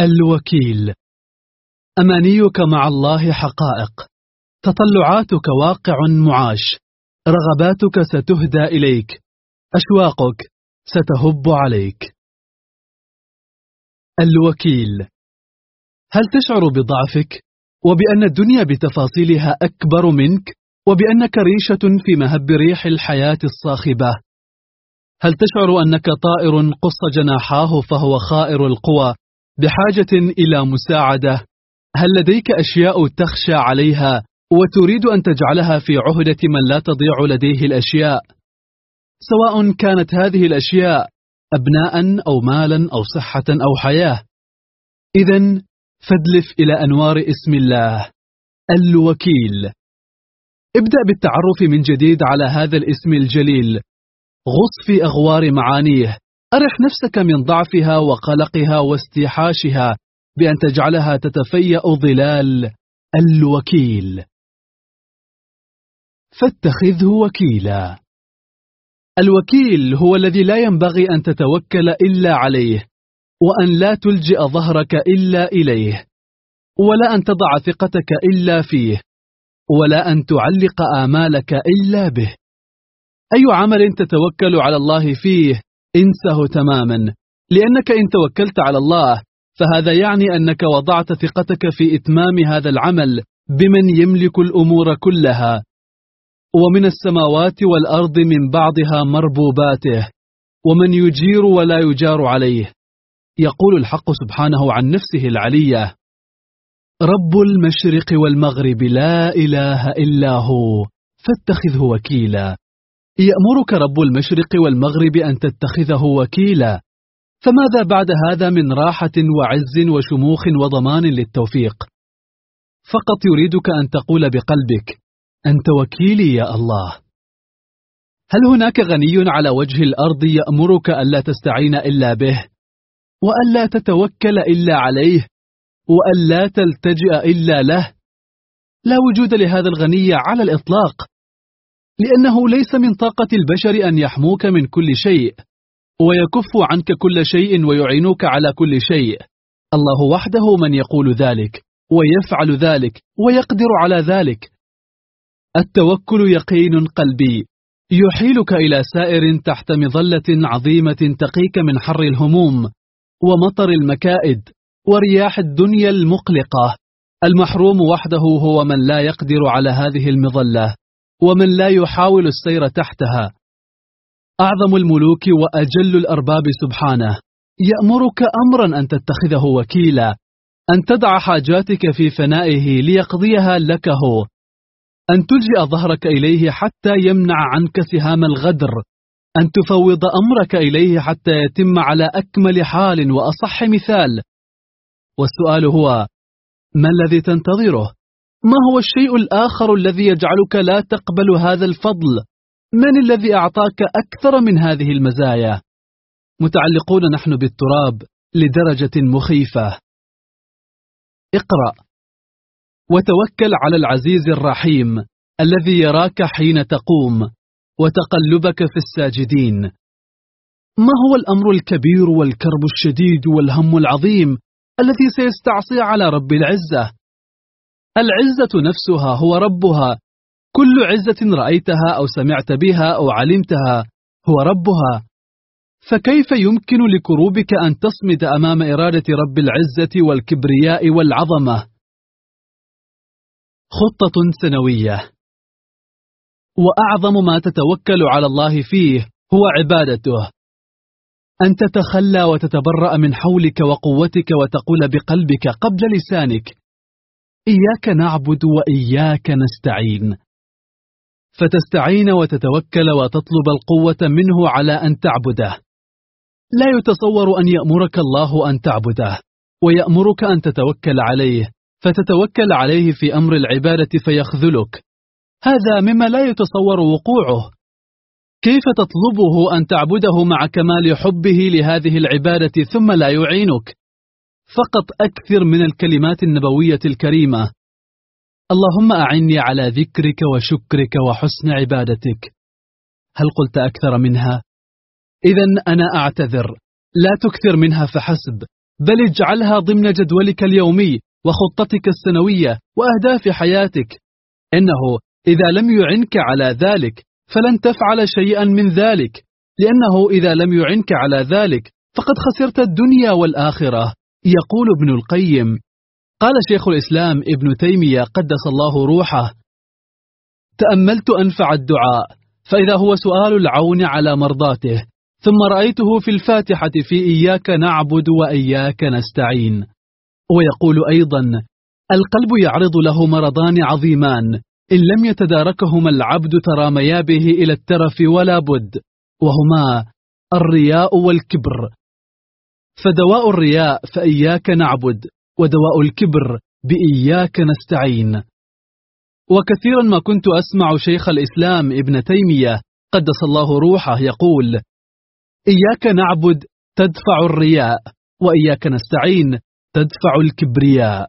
الوكيل. أمانيك مع الله حقائق. تطلعاتك واقع معاش. رغباتك ستهدى إليك. أشواقك ستهب عليك. الوكيل. هل تشعر بضعفك؟ وبأن الدنيا بتفاصيلها أكبر منك؟ وبأنك ريشة في مهب ريح الحياة الصاخبة؟ هل تشعر أنك طائر قص جناحاه فهو خائر القوى؟ بحاجة إلى مساعدة. هل لديك أشياء تخشى عليها وتريد أن تجعلها في عهدة من لا تضيع لديه الأشياء؟ سواء كانت هذه الأشياء أبناء أو مالا أو صحة أو حياة. إذا فادلف إلى أنوار اسم الله الوكيل. ابدأ بالتعرف من جديد على هذا الاسم الجليل. غص في أغوار معانيه. أرح نفسك من ضعفها وقلقها واستيحاشها بأن تجعلها تتفيأ ظلال الوكيل. فاتخذه وكيلا. الوكيل هو الذي لا ينبغي أن تتوكل إلا عليه وأن لا تلجئ ظهرك إلا إليه ولا أن تضع ثقتك إلا فيه ولا أن تعلق آمالك إلا به. أي عمل تتوكل على الله فيه انسه تماما. لأنك إن توكلت على الله فهذا يعني أنك وضعت ثقتك في إتمام هذا العمل بمن يملك الأمور كلها. ومن السماوات والأرض من بعضها مربوباته ومن يجير ولا يجار عليه. يقول الحق سبحانه عن نفسه العلية. رب المشرق والمغرب لا إله إلا هو فاتخذه وكيلا. يأمرك رب المشرق والمغرب أن تتخذه وكيلا. فماذا بعد هذا من راحة وعز وشموخ وضمان للتوفيق؟ فقط يريدك أن تقول بقلبك أنت وكيلي يا الله. هل هناك غني على وجه الأرض يأمرك ألا تستعين إلا به وألا تتوكل إلا عليه وألا تلتجئ إلا له؟ لا وجود لهذا الغني على الإطلاق. لأنه ليس من طاقة البشر أن يحموك من كل شيء ويكف عنك كل شيء ويعينك على كل شيء. الله وحده من يقول ذلك ويفعل ذلك ويقدر على ذلك. التوكل يقين قلبي يحيلك إلى سائر تحت مظلة عظيمة تقيك من حر الهموم ومطر المكائد ورياح الدنيا المقلقة. المحروم وحده هو من لا يقدر على هذه المظلة. ومن لا يحاول السير تحتها. أعظم الملوك وأجل الأرباب سبحانه. يأمرك أمرا أن تتخذه وكيلا. أن تدع حاجاتك في فنائه ليقضيها لك هو. أن تلجئ ظهرك إليه حتى يمنع عنك سهام الغدر. أن تفوض أمرك إليه حتى يتم على أكمل حال وأصح مثال. والسؤال هو ما الذي تنتظره؟ ما هو الشيء الآخر الذي يجعلك لا تقبل هذا الفضل؟ من الذي أعطاك أكثر من هذه المزايا؟ متعلقون نحن بالتراب لدرجة مخيفة اقرأ وتوكل على العزيز الرحيم الذي يراك حين تقوم وتقلبك في الساجدين ما هو الأمر الكبير والكرب الشديد والهم العظيم الذي سيستعصي على رب العزة العزة نفسها هو ربها. كل عزة رأيتها أو سمعت بها أو علمتها هو ربها. فكيف يمكن لكروبك أن تصمد أمام إرادة رب العزة والكبرياء والعظمة؟ خطة سنوية. وأعظم ما تتوكل على الله فيه هو عبادته. أن تتخلى وتتبرأ من حولك وقوتك وتقول بقلبك قبل لسانك إياك نعبد وإياك نستعين. فتستعين وتتوكل وتطلب القوة منه على أن تعبده. لا يتصور أن يأمرك الله أن تعبده ويأمرك أن تتوكل عليه فتتوكل عليه في أمر العبادة فيخذلك. هذا مما لا يتصور وقوعه. كيف تطلبه أن تعبده مع كمال حبه لهذه العبادة ثم لا يعينك؟ فقط أكثر من الكلمات النبوية الكريمة. اللهم أعني على ذكرك وشكرك وحسن عبادتك. هل قلت أكثر منها؟ إذا أنا أعتذر. لا تكثر منها فحسب. بل اجعلها ضمن جدولك اليومي وخطتك السنوية وأهداف حياتك. إنه إذا لم يعنك على ذلك فلن تفعل شيئا من ذلك. لأنه إذا لم يعنك على ذلك فقد خسرت الدنيا والآخرة. يقول ابن القيم قال شيخ الإسلام ابن تيمية قدس الله روحه تأملت أنفع الدعاء فإذا هو سؤال العون على مرضاته ثم رأيته في الفاتحة في إياك نعبد وإياك نستعين. ويقول أيضا القلب يعرض له مرضان عظيمان إن لم يتداركهما العبد تراميا به إلى الترف ولا بد وهما الرياء والكبر فدواء الرياء فإياك نعبد ودواء الكبر بإياك نستعين. وكثيرا ما كنت أسمع شيخ الإسلام ابن تيمية قدس الله روحه يقول إياك نعبد تدفع الرياء وإياك نستعين تدفع الكبرياء.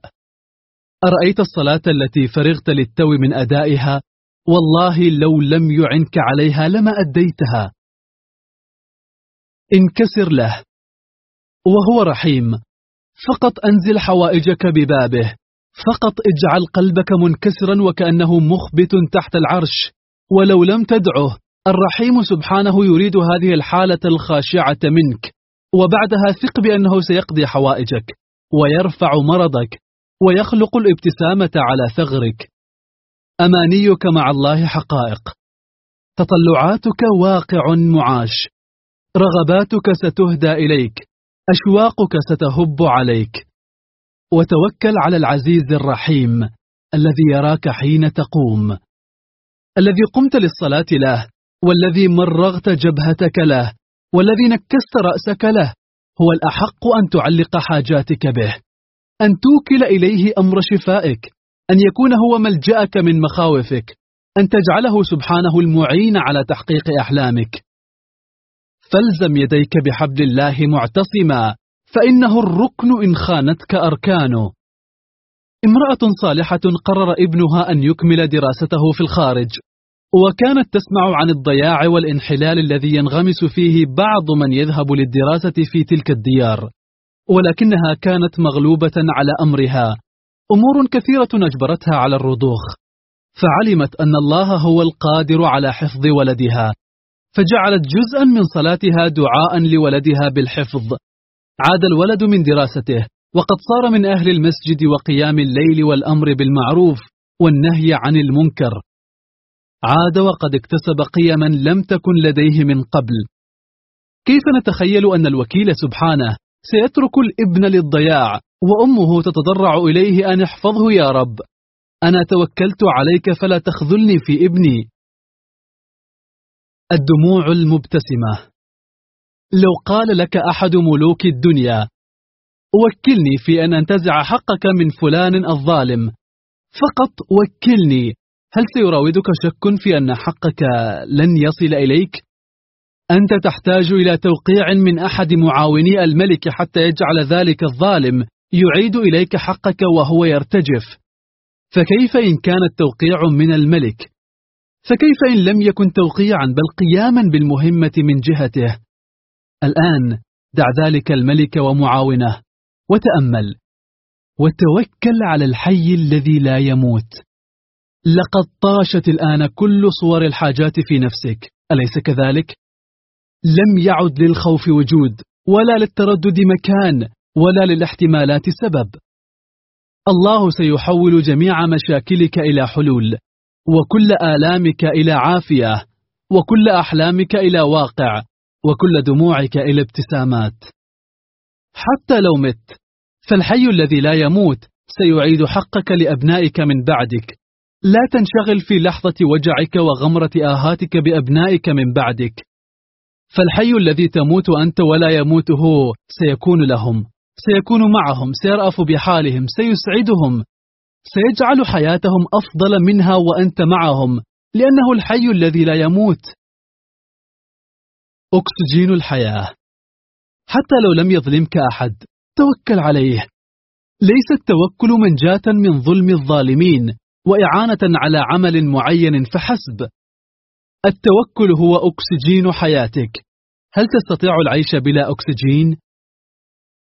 أرأيت الصلاة التي فرغت للتو من أدائها؟ والله لو لم يعنك عليها لما أديتها. انكسر له. وهو رحيم. فقط أنزل حوائجك ببابه. فقط اجعل قلبك منكسرا وكأنه مخبت تحت العرش. ولو لم تدعه الرحيم سبحانه يريد هذه الحالة الخاشعة منك. وبعدها ثق بأنه سيقضي حوائجك. ويرفع مرضك. ويخلق الابتسامة على ثغرك. أمانيك مع الله حقائق. تطلعاتك واقع معاش. رغباتك ستهدى إليك. أشواقك ستهب عليك. وتوكل على العزيز الرحيم الذي يراك حين تقوم. الذي قمت للصلاة له والذي مرغت جبهتك له والذي نكست رأسك له هو الأحق أن تعلق حاجاتك به. أن توكل إليه أمر شفائك أن يكون هو ملجأك من مخاوفك أن تجعله سبحانه المعين على تحقيق أحلامك. فالزم يديك بحبل الله معتصما فإنه الركن إن خانتك أركانه. امرأة صالحة قرر ابنها أن يكمل دراسته في الخارج وكانت تسمع عن الضياع والانحلال الذي ينغمس فيه بعض من يذهب للدراسة في تلك الديار ولكنها كانت مغلوبة على أمرها. أمور كثيرة أجبرتها على الرضوخ فعلمت أن الله هو القادر على حفظ ولدها. فجعلت جزءا من صلاتها دعاء لولدها بالحفظ. عاد الولد من دراسته وقد صار من أهل المسجد وقيام الليل والأمر بالمعروف والنهي عن المنكر. عاد وقد اكتسب قيما لم تكن لديه من قبل. كيف نتخيل أن الوكيل سبحانه سيترك الابن للضياع وأمه تتضرع إليه أن احفظه يا رب؟ أنا توكلت عليك فلا تخذلني في ابني. الدموع المبتسمة. لو قال لك أحد ملوك الدنيا وكلني في أن أنتزع حقك من فلان الظالم. فقط وكلني. هل سيراودك شك في أن حقك لن يصل إليك؟ أنت تحتاج إلى توقيع من أحد معاوني الملك حتى يجعل ذلك الظالم يعيد إليك حقك وهو يرتجف. فكيف إن كان التوقيع من الملك؟ فكيف إن لم يكن توقيعا بل قياما بالمهمة من جهته؟ الآن دع ذلك الملك ومعاونة وتأمل وتوكل على الحي الذي لا يموت. لقد طاشت الآن كل صور الحاجات في نفسك. أليس كذلك؟ لم يعد للخوف وجود ولا للتردد مكان ولا للاحتمالات سبب. الله سيحول جميع مشاكلك إلى حلول. وكل آلامك إلى عافية وكل أحلامك إلى واقع وكل دموعك إلى ابتسامات. حتى لو مت فالحي الذي لا يموت سيعيد حقك لأبنائك من بعدك. لا تنشغل في لحظة وجعك وغمرة آهاتك بأبنائك من بعدك. فالحي الذي تموت أنت ولا يموت هو سيكون لهم سيكون معهم سيرأف بحالهم سيسعدهم. سيجعل حياتهم أفضل منها وأنت معهم لأنه الحي الذي لا يموت. أكسجين الحياة. حتى لو لم يظلمك أحد توكل عليه. ليس التوكل منجاة من ظلم الظالمين وإعانة على عمل معين فحسب. التوكل هو أكسجين حياتك. هل تستطيع العيش بلا أكسجين؟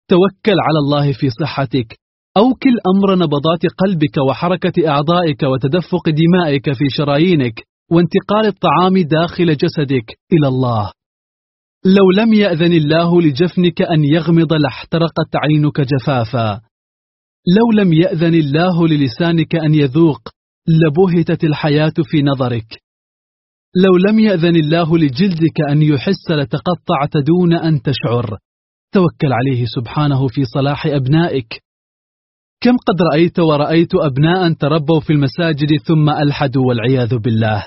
توكل على الله في صحتك. أوكل أمر نبضات قلبك وحركة أعضائك وتدفق دمائك في شرايينك وانتقال الطعام داخل جسدك إلى الله. لو لم يأذن الله لجفنك أن يغمض لاحترقت عينك جفافا. لو لم يأذن الله للسانك أن يذوق لبهتت الحياة في نظرك. لو لم يأذن الله لجلدك أن يحس لتقطعت دون أن تشعر. توكل عليه سبحانه في صلاح أبنائك. كم قد رأيت ورأيت أبناء تربوا في المساجد ثم ألحدوا والعياذ بالله.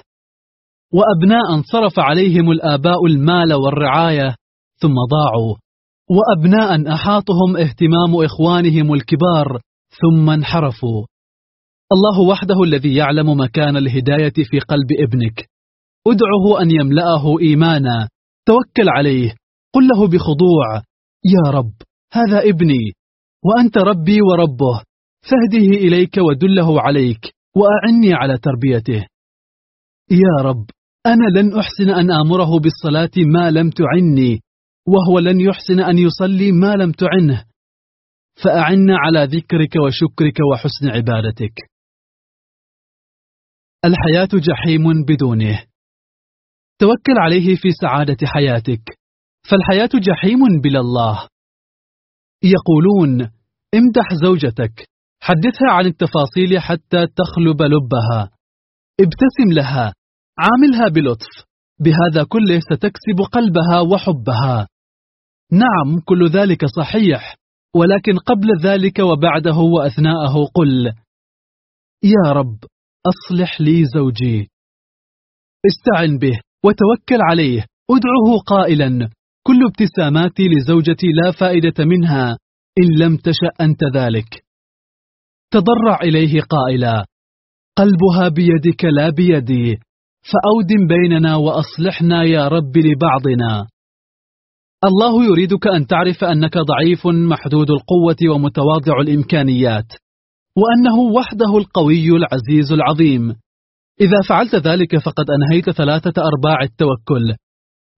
وأبناء صرف عليهم الآباء المال والرعاية ثم ضاعوا. وأبناء أحاطهم اهتمام إخوانهم الكبار ثم انحرفوا. الله وحده الذي يعلم مكان الهداية في قلب ابنك. ادعه أن يملأه إيمانا. توكل عليه. قل له بخضوع. يا رب هذا ابني. وأنت ربي وربه فهده إليك ودله عليك وأعني على تربيته. يا رب أنا لن أحسن أن آمره بالصلاة ما لم تعني وهو لن يحسن أن يصلي ما لم تعنه. فأعنا على ذكرك وشكرك وحسن عبادتك. الحياة جحيم بدونه. توكل عليه في سعادة حياتك. فالحياة جحيم بلا الله. يقولون امدح زوجتك. حدثها عن التفاصيل حتى تخلب لبها. ابتسم لها. عاملها بلطف. بهذا كله ستكسب قلبها وحبها. نعم كل ذلك صحيح. ولكن قبل ذلك وبعده وأثناءه قل يا رب أصلح لي زوجي. استعن به وتوكل عليه. ادعه قائلا كل ابتساماتي لزوجتي لا فائدة منها إن لم تشأ أنت ذلك. تضرع إليه قائلا قلبها بيدك لا بيدي فأودم بيننا وأصلحنا يا رب لبعضنا. الله يريدك أن تعرف أنك ضعيف محدود القوة ومتواضع الإمكانيات وأنه وحده القوي العزيز العظيم. إذا فعلت ذلك فقد أنهيت ثلاثة أرباع التوكل.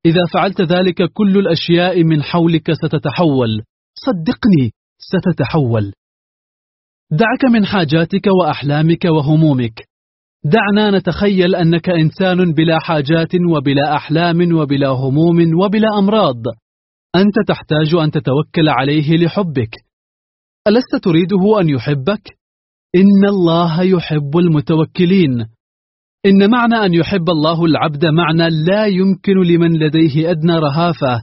إذا فعلت ذلك كل الأشياء من حولك ستتحول. صدقني ستتحول. دعك من حاجاتك وأحلامك وهمومك. دعنا نتخيل أنك إنسان بلا حاجات وبلا أحلام وبلا هموم وبلا أمراض. أنت تحتاج أن تتوكل عليه لحبك. ألست تريده أن يحبك؟ إن الله يحب المتوكلين. إن معنى أن يحب الله العبد معنى لا يمكن لمن لديه أدنى رهافة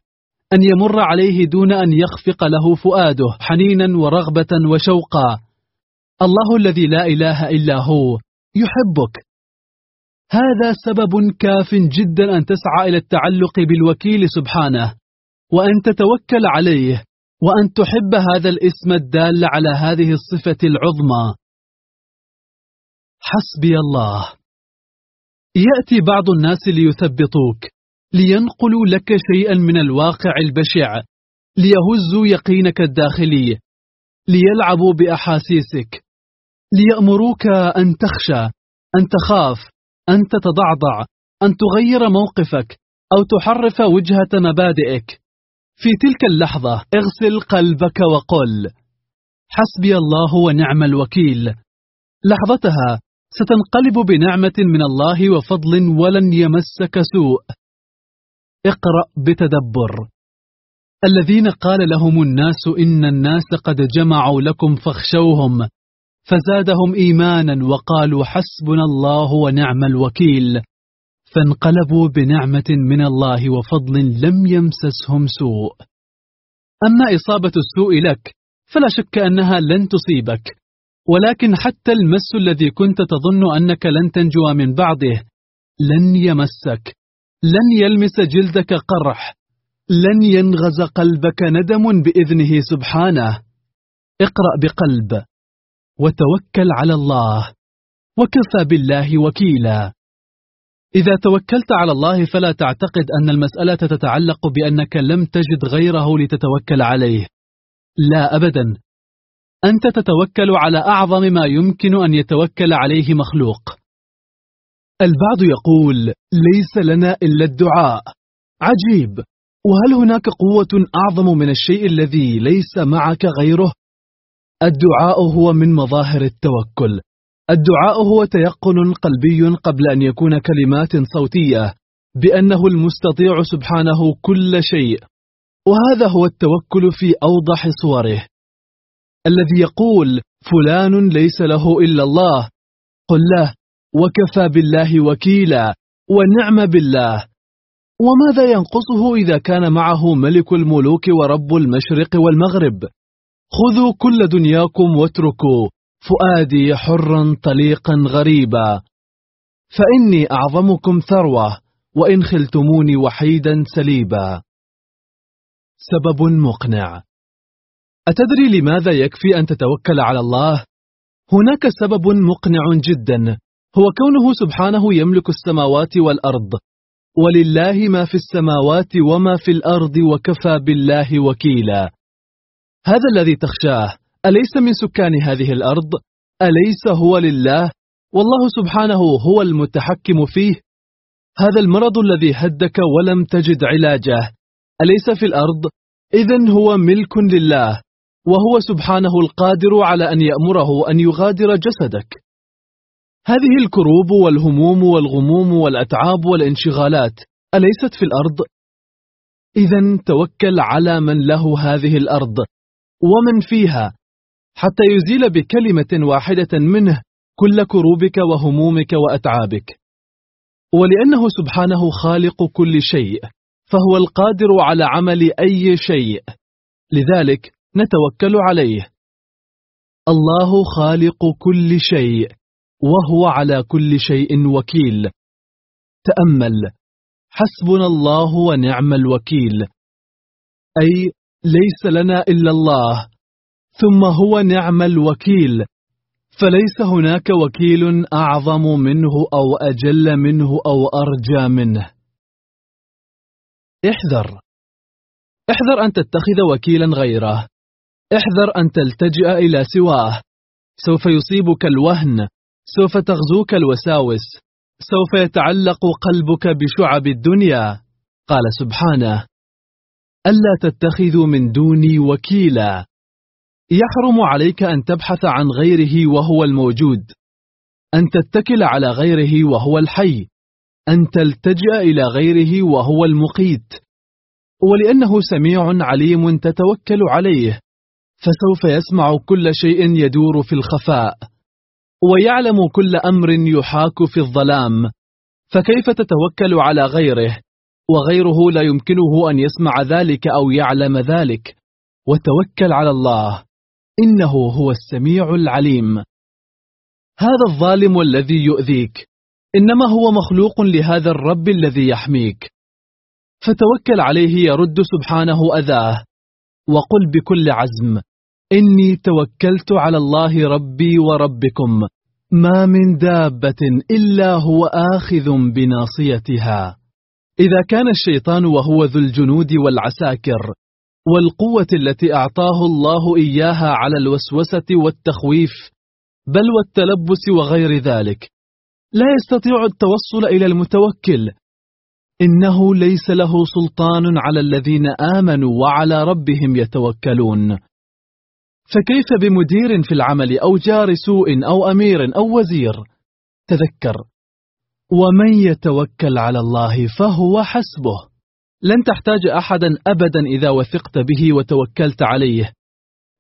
أن يمر عليه دون أن يخفق له فؤاده حنينا ورغبة وشوقا. الله الذي لا إله إلا هو يحبك. هذا سبب كاف جدا أن تسعى إلى التعلق بالوكيل سبحانه وأن تتوكل عليه وأن تحب هذا الاسم الدال على هذه الصفة العظمى. حسبي الله. يأتي بعض الناس ليثبطوك لينقلوا لك شيئا من الواقع البشع ليهزوا يقينك الداخلي ليلعبوا بأحاسيسك ليأمروك أن تخشى أن تخاف أن تتضعضع أن تغير موقفك أو تحرف وجهة مبادئك. في تلك اللحظة اغسل قلبك وقل حسبي الله ونعم الوكيل. لحظتها ستنقلب بنعمة من الله وفضل ولن يمسك سوء. اقرأ بتدبر. الذين قال لهم الناس إن الناس قد جمعوا لكم فاخشوهم فزادهم إيمانا وقالوا حسبنا الله ونعم الوكيل. فانقلبوا بنعمة من الله وفضل لم يمسسهم سوء. أما إصابة السوء لك فلا شك أنها لن تصيبك. ولكن حتى المس الذي كنت تظن أنك لن تنجو من بعده لن يمسك لن يلمس جلدك قرح لن ينغز قلبك ندم بإذنه سبحانه. اقرأ بقلب وتوكل على الله وكفى بالله وكيلا. إذا توكلت على الله فلا تعتقد أن المسألة تتعلق بأنك لم تجد غيره لتتوكل عليه. لا أبدا. أنت تتوكل على أعظم ما يمكن أن يتوكل عليه مخلوق. البعض يقول ليس لنا إلا الدعاء. عجيب. وهل هناك قوة أعظم من الشيء الذي ليس معك غيره؟ الدعاء هو من مظاهر التوكل. الدعاء هو تيقن قلبي قبل أن يكون كلمات صوتية بأنه المستطيع سبحانه كل شيء. وهذا هو التوكل في أوضح صوره. الذي يقول فلان ليس له إلا الله. قل له وكفى بالله وكيلا ونعم بالله. وماذا ينقصه إذا كان معه ملك الملوك ورب المشرق والمغرب؟ خذوا كل دنياكم واتركوا فؤادي حرا طليقا غريبا. فإني أعظمكم ثروة وإن خلتموني وحيدا سليبا. سبب مقنع. أتدري لماذا يكفي أن تتوكل على الله؟ هناك سبب مقنع جدا هو كونه سبحانه يملك السماوات والأرض ولله ما في السماوات وما في الأرض وكفى بالله وكيلا هذا الذي تخشاه أليس من سكان هذه الأرض؟ أليس هو لله؟ والله سبحانه هو المتحكم فيه هذا المرض الذي هدك ولم تجد علاجه أليس في الأرض؟ إذا هو ملك لله وهو سبحانه القادر على أن يأمره أن يغادر جسدك. هذه الكروب والهموم والغموم والأتعاب والانشغالات أليست في الأرض؟ إذا توكل على من له هذه الأرض ومن فيها حتى يزيل بكلمة واحدة منه كل كروبك وهمومك وأتعابك. ولأنه سبحانه خالق كل شيء فهو القادر على عمل أي شيء. لذلك نتوكل عليه. الله خالق كل شيء وهو على كل شيء وكيل. تأمل. حسبنا الله ونعم الوكيل. أي ليس لنا إلا الله. ثم هو نعم الوكيل. فليس هناك وكيل أعظم منه أو أجل منه أو أرجى منه. احذر. احذر أن تتخذ وكيلا غيره. احذر أن تلتجئ إلى سواه. سوف يصيبك الوهن سوف تغزوك الوساوس سوف يتعلق قلبك بشعب الدنيا. قال سبحانه ألا تتخذوا من دوني وكيلا. يحرم عليك أن تبحث عن غيره وهو الموجود أن تتكل على غيره وهو الحي أن تلتجأ إلى غيره وهو المقيت. ولأنه سميع عليم تتوكل عليه. فسوف يسمع كل شيء يدور في الخفاء ويعلم كل أمر يحاك في الظلام فكيف تتوكل على غيره؟ وغيره لا يمكنه أن يسمع ذلك أو يعلم ذلك. وتوكل على الله إنه هو السميع العليم. هذا الظالم الذي يؤذيك إنما هو مخلوق لهذا الرب الذي يحميك. فتوكل عليه يرد سبحانه أذاه وقل بكل عزم إني توكلت على الله ربي وربكم ما من دابة إلا هو آخذ بناصيتها. إذا كان الشيطان وهو ذو الجنود والعساكر والقوة التي أعطاه الله إياها على الوسوسة والتخويف بل والتلبس وغير ذلك لا يستطيع التوصل إلى المتوكل. إنه ليس له سلطان على الذين آمنوا وعلى ربهم يتوكلون. فكيف بمدير في العمل أو جار سوء أو أمير أو وزير؟ تذكر. ومن يتوكل على الله فهو حسبه. لن تحتاج أحدا أبدا إذا وثقت به وتوكلت عليه.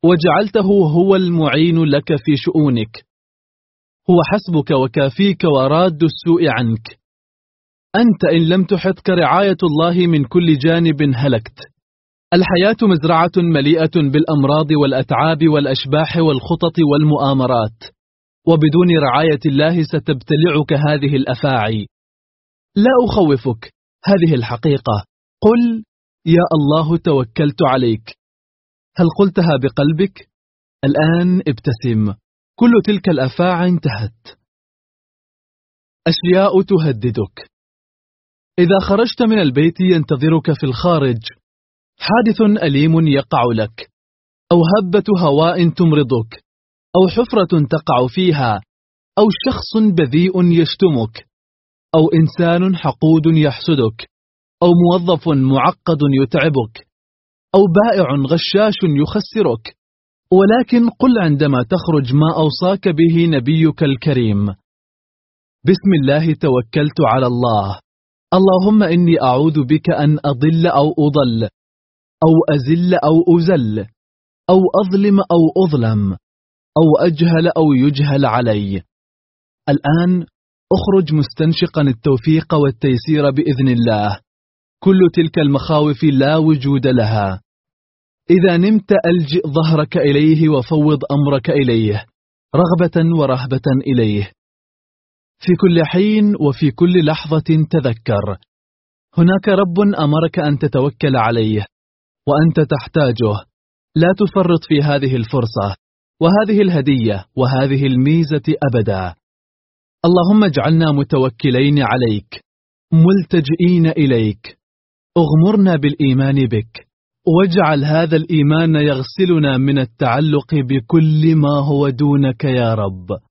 وجعلته هو المعين لك في شؤونك. هو حسبك وكافيك وراد السوء عنك. أنت إن لم تحطك رعاية الله من كل جانب هلكت. الحياة مزرعة مليئة بالأمراض والأتعاب والأشباح والخطط والمؤامرات. وبدون رعاية الله ستبتلعك هذه الأفاعي. لا أخوفك هذه الحقيقة. قل يا الله توكلت عليك. هل قلتها بقلبك؟ الآن ابتسم. كل تلك الأفاعي انتهت. أشياء تهددك. إذا خرجت من البيت ينتظرك في الخارج. حادث أليم يقع لك. أو هبة هواء تمرضك. أو حفرة تقع فيها. أو شخص بذيء يشتمك. أو إنسان حقود يحسدك. أو موظف معقد يتعبك. أو بائع غشاش يخسرك. ولكن قل عندما تخرج ما أوصاك به نبيك الكريم. بسم الله توكلت على الله. اللهم إني أعوذ بك أن أضل أو أضل أو أزل أو أزل أو أظلم أو أظلم أو أجهل أو يجهل علي. الآن أخرج مستنشقا التوفيق والتيسير بإذن الله. كل تلك المخاوف لا وجود لها. إذا نمت ألجئ ظهرك إليه وفوض أمرك إليه رغبة ورهبة إليه. في كل حين وفي كل لحظة تذكر. هناك رب أمرك أن تتوكل عليه وأنت تحتاجه. لا تفرط في هذه الفرصة وهذه الهدية وهذه الميزة أبدا. اللهم اجعلنا متوكلين عليك ملتجئين إليك. أغمرنا بالإيمان بك. واجعل هذا الإيمان يغسلنا من التعلق بكل ما هو دونك يا رب.